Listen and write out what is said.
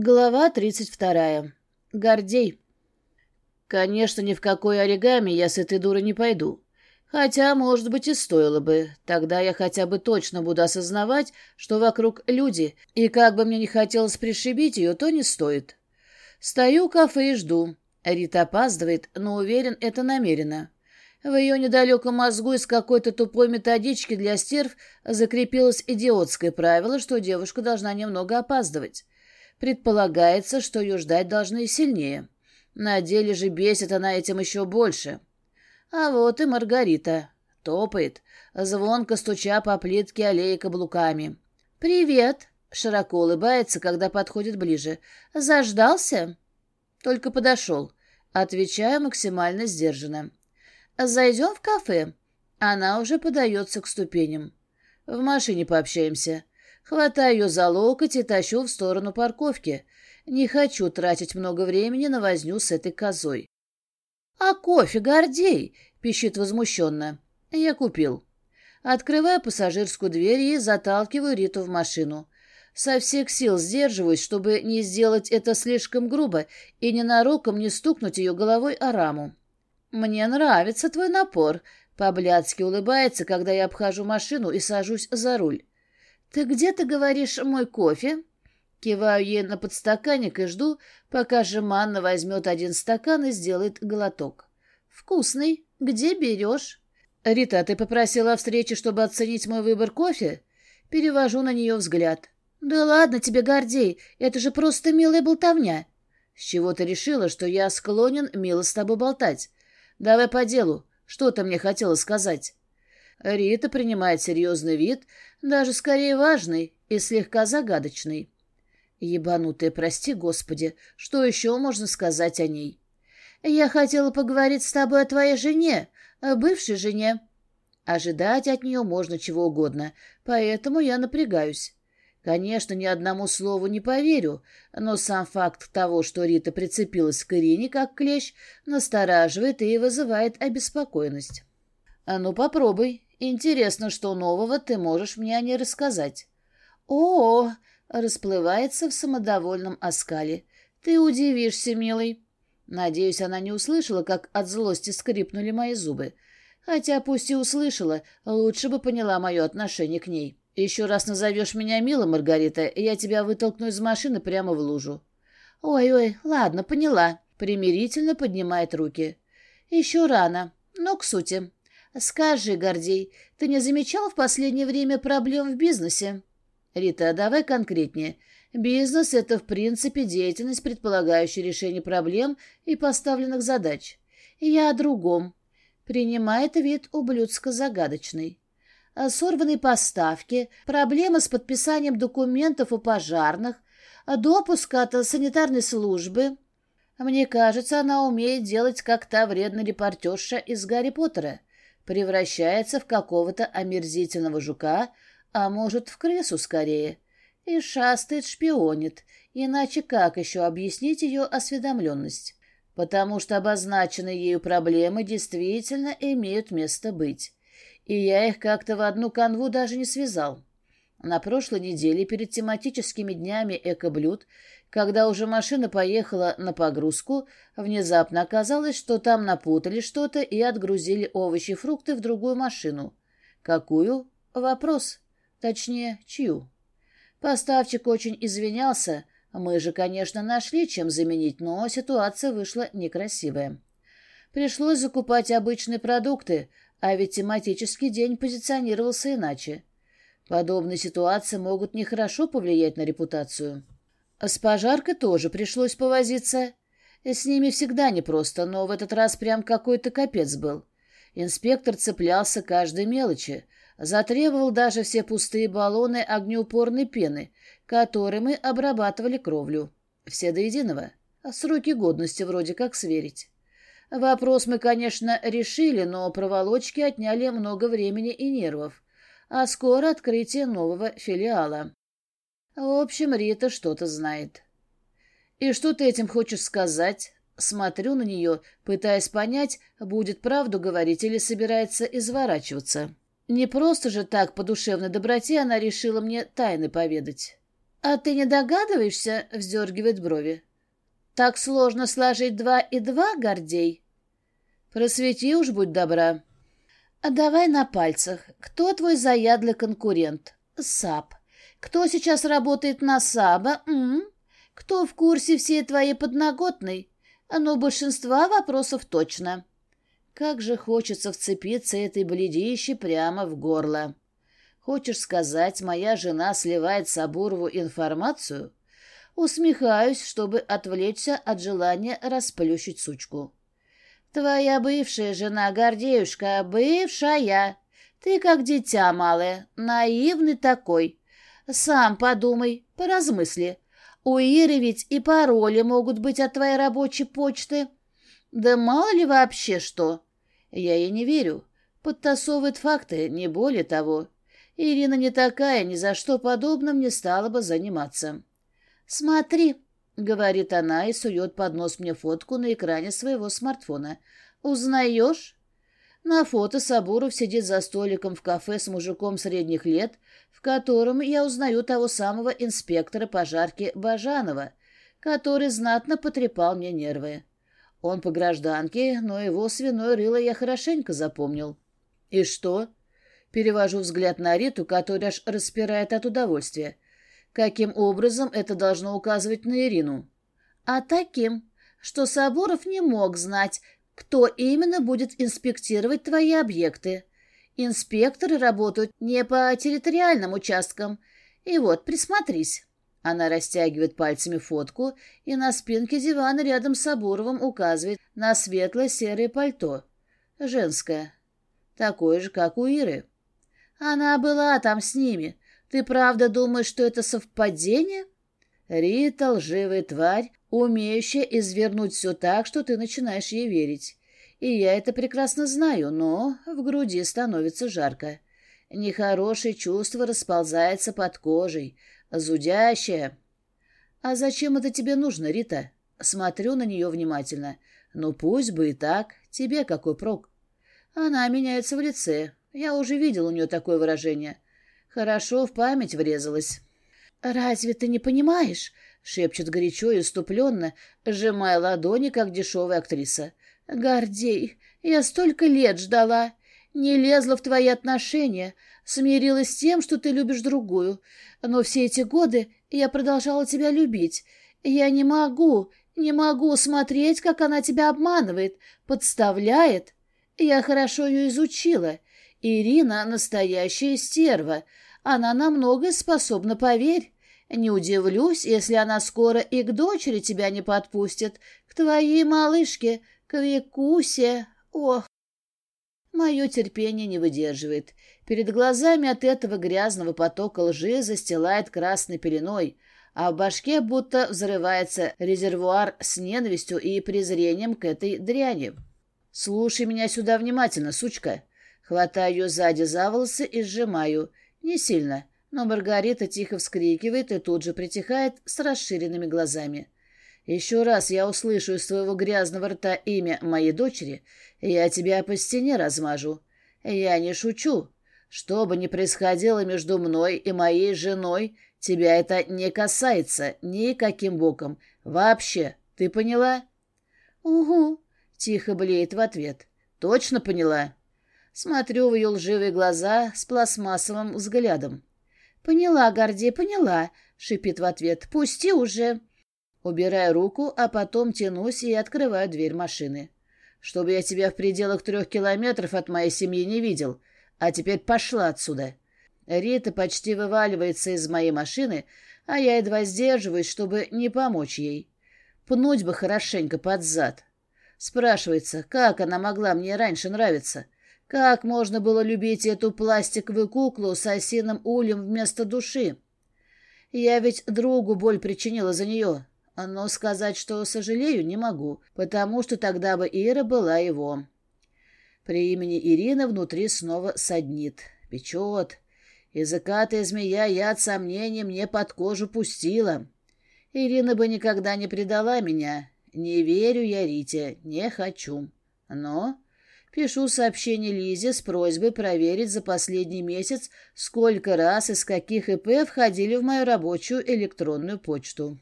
Глава 32. Гордей. Конечно, ни в какой оригами я с этой дурой не пойду. Хотя, может быть, и стоило бы. Тогда я хотя бы точно буду осознавать, что вокруг люди, и как бы мне не хотелось пришибить ее, то не стоит. Стою в кафе и жду. Рита опаздывает, но уверен, это намеренно. В ее недалеком мозгу из какой-то тупой методички для стерв закрепилось идиотское правило, что девушка должна немного опаздывать. Предполагается, что ее ждать должны сильнее. На деле же бесит она этим еще больше. А вот и Маргарита. Топает, звонко стуча по плитке аллеи каблуками. «Привет!» — широко улыбается, когда подходит ближе. «Заждался?» «Только подошел». Отвечаю максимально сдержанно. «Зайдем в кафе?» Она уже подается к ступеням. «В машине пообщаемся». Хватаю ее за локоть и тащу в сторону парковки. Не хочу тратить много времени на возню с этой козой. «А кофе, Гордей!» — пищит возмущенно. «Я купил». Открываю пассажирскую дверь и заталкиваю Риту в машину. Со всех сил сдерживаюсь, чтобы не сделать это слишком грубо и ненароком не стукнуть ее головой о раму. «Мне нравится твой напор», — по-блядски улыбается, когда я обхожу машину и сажусь за руль. «Ты где, ты говоришь, мой кофе?» Киваю ей на подстаканник и жду, пока Жеманна возьмет один стакан и сделает глоток. «Вкусный. Где берешь?» «Рита, ты попросила о встрече, чтобы оценить мой выбор кофе?» Перевожу на нее взгляд. «Да ладно тебе, Гордей, это же просто милая болтовня». «С чего ты решила, что я склонен мило с тобой болтать? Давай по делу. Что ты мне хотела сказать?» Рита принимает серьезный вид, даже скорее важный и слегка загадочный. Ебанутая, прости, Господи, что еще можно сказать о ней? Я хотела поговорить с тобой о твоей жене, о бывшей жене. Ожидать от нее можно чего угодно, поэтому я напрягаюсь. Конечно, ни одному слову не поверю, но сам факт того, что Рита прицепилась к Ирине как клещ, настораживает и вызывает обеспокоенность. «А ну, попробуй», Интересно, что нового ты можешь мне о ней рассказать. О, -о, -о расплывается в самодовольном оскале. Ты удивишься, милый. Надеюсь, она не услышала, как от злости скрипнули мои зубы. Хотя пусть и услышала, лучше бы поняла мое отношение к ней. Еще раз назовешь меня милым, Маргарита, я тебя вытолкну из машины прямо в лужу. Ой-ой, ладно, поняла. Примирительно поднимает руки. Еще рано, но к сути. «Скажи, Гордей, ты не замечал в последнее время проблем в бизнесе?» «Рита, давай конкретнее. Бизнес — это, в принципе, деятельность, предполагающая решение проблем и поставленных задач. Я о другом. Принимает вид ублюдско-загадочный. Сорванные поставки, проблемы с подписанием документов у пожарных, допуск от санитарной службы. Мне кажется, она умеет делать как та вредная репортерша из «Гарри Поттера» превращается в какого-то омерзительного жука, а может, в крысу скорее, и шастает, шпионит, иначе как еще объяснить ее осведомленность? Потому что обозначенные ею проблемы действительно имеют место быть, и я их как-то в одну канву даже не связал. На прошлой неделе перед тематическими днями экоблюд когда уже машина поехала на погрузку, внезапно оказалось, что там напутали что-то и отгрузили овощи и фрукты в другую машину. Какую? Вопрос. Точнее, чью? Поставщик очень извинялся. Мы же, конечно, нашли, чем заменить, но ситуация вышла некрасивая. Пришлось закупать обычные продукты, а ведь тематический день позиционировался иначе. Подобные ситуации могут нехорошо повлиять на репутацию. С пожаркой тоже пришлось повозиться. С ними всегда непросто, но в этот раз прям какой-то капец был. Инспектор цеплялся каждой мелочи, затребовал даже все пустые баллоны огнеупорной пены, которой мы обрабатывали кровлю. Все до единого. Сроки годности вроде как сверить. Вопрос мы, конечно, решили, но проволочки отняли много времени и нервов. А скоро открытие нового филиала. В общем, Рита что-то знает. «И что ты этим хочешь сказать?» Смотрю на нее, пытаясь понять, будет правду говорить или собирается изворачиваться. Не просто же так по душевной доброте она решила мне тайны поведать. «А ты не догадываешься?» — вздергивает брови. «Так сложно сложить два и два, Гордей?» «Просвети уж, будь добра». «А давай на пальцах. Кто твой заядлый конкурент?» «Саб. Кто сейчас работает на Саба? М? Кто в курсе всей твоей подноготной? Ну, большинства вопросов точно». Как же хочется вцепиться этой бледищей прямо в горло. Хочешь сказать, моя жена сливает Сабурову информацию? Усмехаюсь, чтобы отвлечься от желания расплющить сучку. Твоя бывшая жена, Гордеюшка, бывшая. Ты как дитя малое, наивный такой. Сам подумай, поразмысли. У Иры ведь и пароли могут быть от твоей рабочей почты. Да мало ли вообще что. Я ей не верю. Подтасовывает факты, не более того. Ирина не такая, ни за что подобным не стала бы заниматься. «Смотри», — говорит она и сует под нос мне фотку на экране своего смартфона. «Узнаешь?» На фото Сабуров сидит за столиком в кафе с мужиком средних лет, в котором я узнаю того самого инспектора пожарки Бажанова, который знатно потрепал мне нервы. Он по гражданке, но его свиное рыло я хорошенько запомнил. «И что?» Перевожу взгляд на Риту, которая аж распирает от удовольствия. Каким образом это должно указывать на Ирину? А таким, что Соборов не мог знать, кто именно будет инспектировать твои объекты. Инспекторы работают не по территориальным участкам. И вот, присмотрись. Она растягивает пальцами фотку и на спинке дивана рядом с Сабуровым указывает на светло-серое пальто. Женское. Такое же, как у Иры. Она была там с ними. Ты правда думаешь, что это совпадение? Рита — лживая тварь, умеющая извернуть все так, что ты начинаешь ей верить. И я это прекрасно знаю, но в груди становится жарко. Нехорошее чувство расползается под кожей, зудящее. А зачем это тебе нужно, Рита? Смотрю на нее внимательно. Ну пусть бы и так, тебе какой прок? Она меняется в лице, я уже видел у нее такое выражение. Хорошо в память врезалась. «Разве ты не понимаешь?» — шепчет горячо и уступленно, сжимая ладони, как дешевая актриса. «Гордей, я столько лет ждала. Не лезла в твои отношения, смирилась с тем, что ты любишь другую. Но все эти годы я продолжала тебя любить. Я не могу, не могу смотреть, как она тебя обманывает, подставляет. Я хорошо ее изучила, Ирина — настоящая стерва. Она на многое способна, поверь. Не удивлюсь, если она скоро и к дочери тебя не подпустит, к твоей малышке, к Викусе. Ох! Мое терпение не выдерживает. Перед глазами от этого грязного потока лжи застилает красной пеленой, а в башке будто взрывается резервуар с ненавистью и презрением к этой дряни. «Слушай меня сюда внимательно, сучка!» Хватаю ее сзади за волосы и сжимаю. Не сильно, но Маргарита тихо вскрикивает и тут же притихает с расширенными глазами. Еще раз я услышу из твоего грязного рта имя моей дочери, я тебя по стене размажу. Я не шучу. Что бы ни происходило между мной и моей женой, тебя это не касается никаким боком. Вообще, ты поняла? — Угу, — тихо блеет в ответ. — Точно поняла? Смотрю в ее лживые глаза с пластмассовым взглядом. «Поняла, Гордей, поняла», — шипит в ответ. «Пусти уже». Убираю руку, а потом тянусь и открываю дверь машины. «Чтобы я тебя в пределах трех километров от моей семьи не видел. А теперь пошла отсюда». Рита почти вываливается из моей машины, а я едва сдерживаюсь, чтобы не помочь ей. Пнуть бы хорошенько под зад. Спрашивается, как она могла мне раньше нравиться? — как можно было любить эту пластиковую куклу с осиным ульем вместо души? Я ведь другу боль причинила за нее, но сказать, что сожалею, не могу, потому что тогда бы Ира была его. При имени Ирина внутри снова саднит, печет. Языкатая змея яд сомнений мне под кожу пустила. Ирина бы никогда не предала меня. Не верю я Рите, не хочу. Но Пишу сообщение Лизе с просьбой проверить за последний месяц, сколько раз из каких ИП входили в мою рабочую электронную почту.